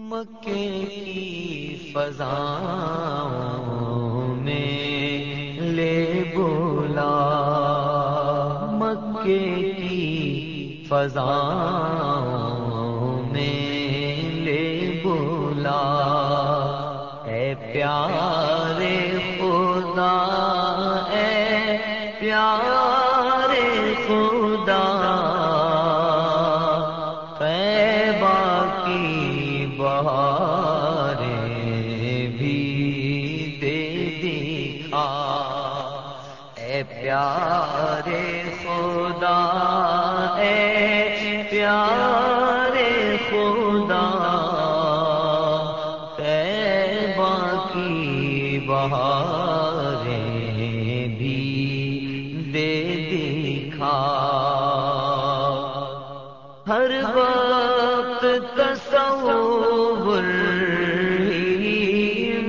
مکے کی فضا میں لے بولا۔ مکے کی فضا میں لے بولا۔ اے پیارے خدا، اے پیارے پیارے خدا کی بہارے بھی دے دکھا۔ ہر وقت تصور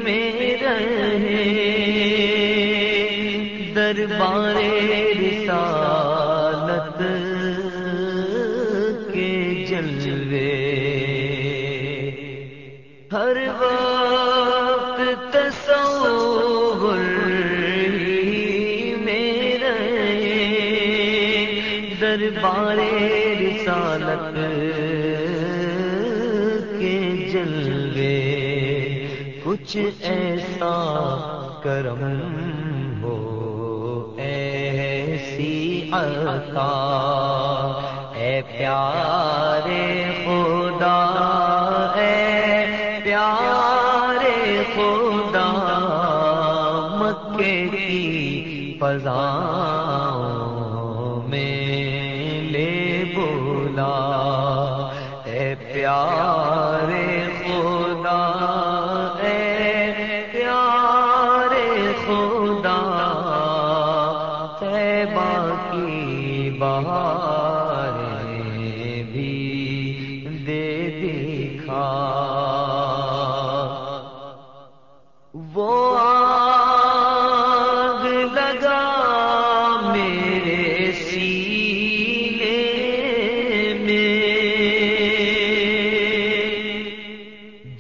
میں رہے۔ دربار رسالت دربار رسالت کے جلوے کچھ ایسا کرم ہو، ایسی عطا۔ اے پیارے خدا، اے پیارے خدا، مکے کی فضا۔ پیارے خدا اے پیارے خدا تیبا کی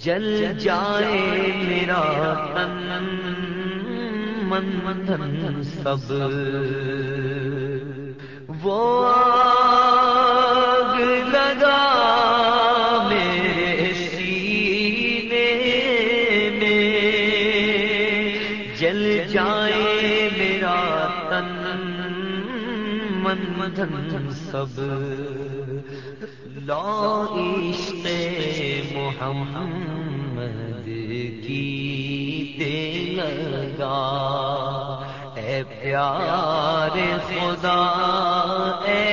جل جائے میرا تن، من دھن سب۔ وہ آگ لگا میرے سینے میں۔ جل جائے میرا تن من دھن سب لا عشق محمد کی لگا۔ اے پیارے خدا، اے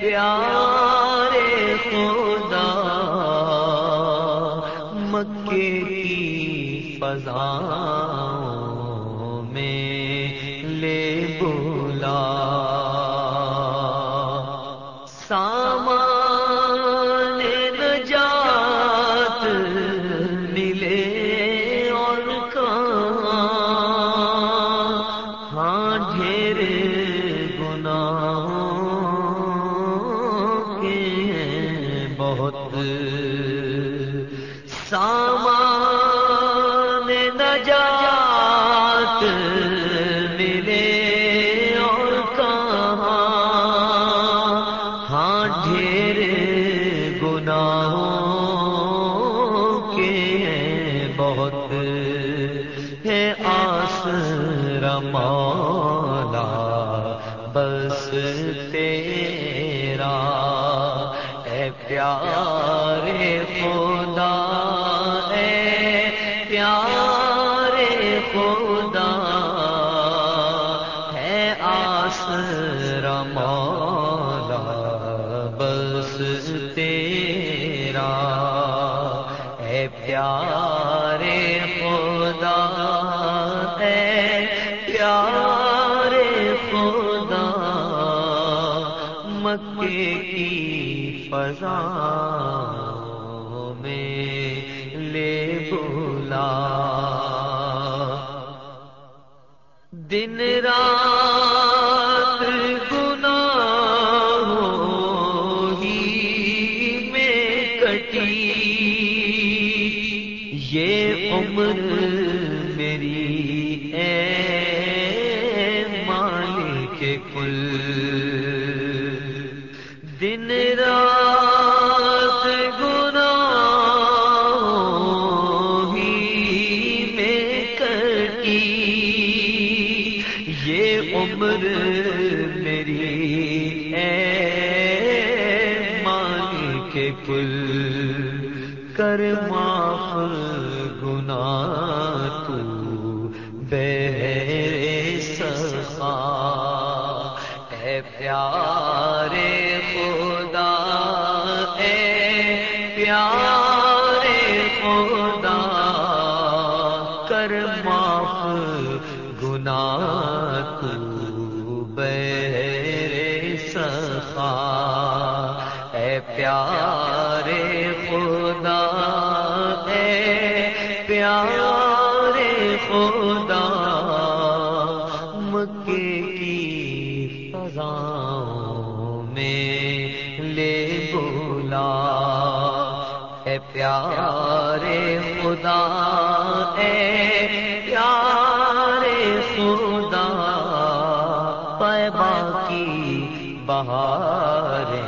پیارے خدا، مکے کی فضا میرے گناہوں کے ہیں بہت ہے آس رمالا بس تیرا اے پیار مکے کی فضا میں لے بولا دن رات گناہوں ہی میں کٹی۔ یہ عمر میری اے مالک کل۔ دن رات گنا میں کٹی۔ یہ عمر میری اے مالک کل کر معاف خدا کر معاف گنا تو بے سخا اے پیارے خدا، اے پیارے خدا، مکے کی فضاؤں میں لے بولا۔ پیارے خدا اے پیارے خدا پیبا کی بہاریں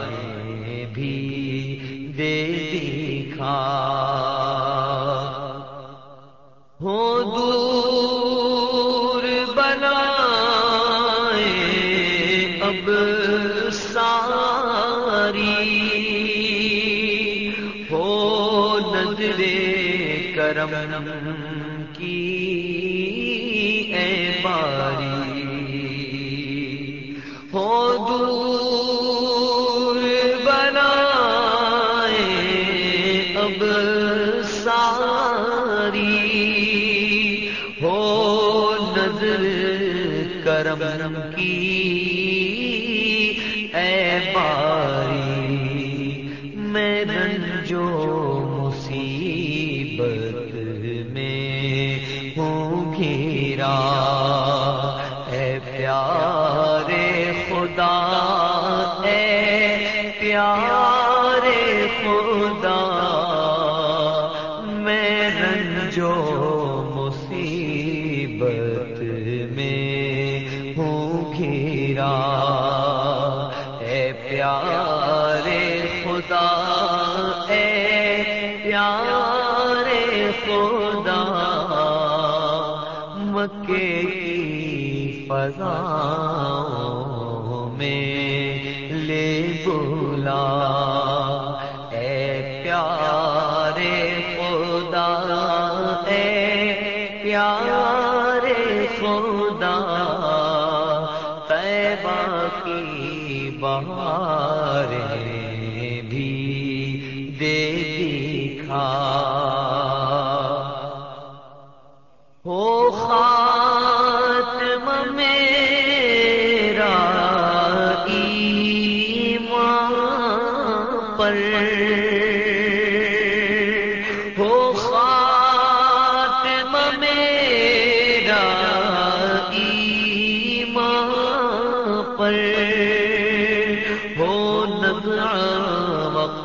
بھی دے دکھا۔ میں رنجو مصیبت میں ہوں گھیرا۔ اے پیارے خدا، اے پیارے خدا، میں رنجو مصیبت میں ہوں گھیرا۔ بولا۔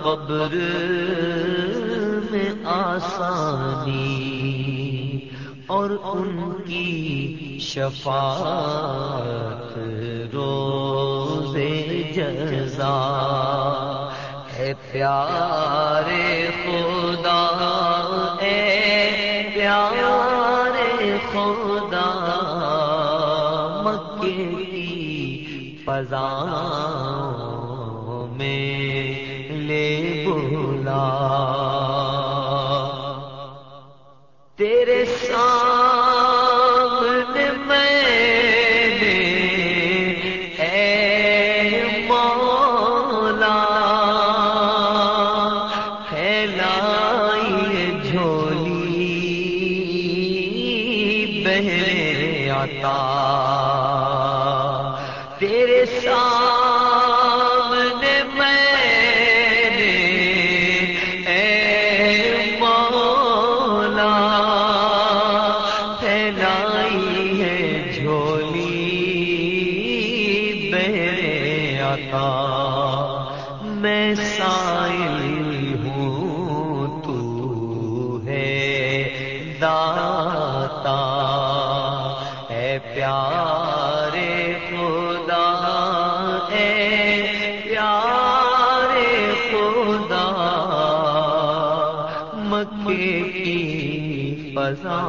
قبر میں آسانی اور ان کی شفاعت روز جزا ہے پیارے خدا، اے پیارے خدا، مکے کی فضاؤں میں پیارے خدا اے پیارے خدا، مکے کی فضا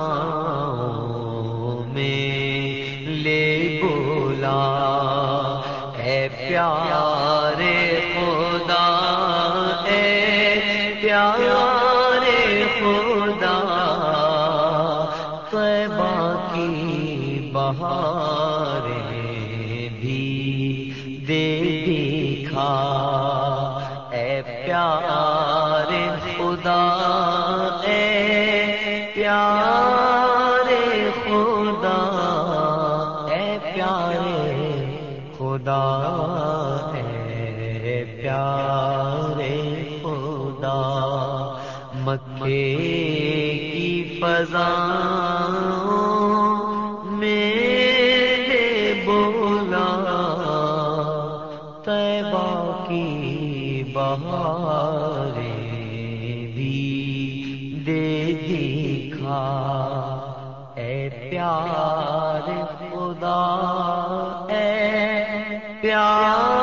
میں لے بولا۔ اے پیارے خدا اے پیارے خدا اے پیارے خدا۔ مکے کی فضا میں بولا۔ طیبہ کی بہاریں بھی دے دکھا۔ اے پیار خدا۔ پیار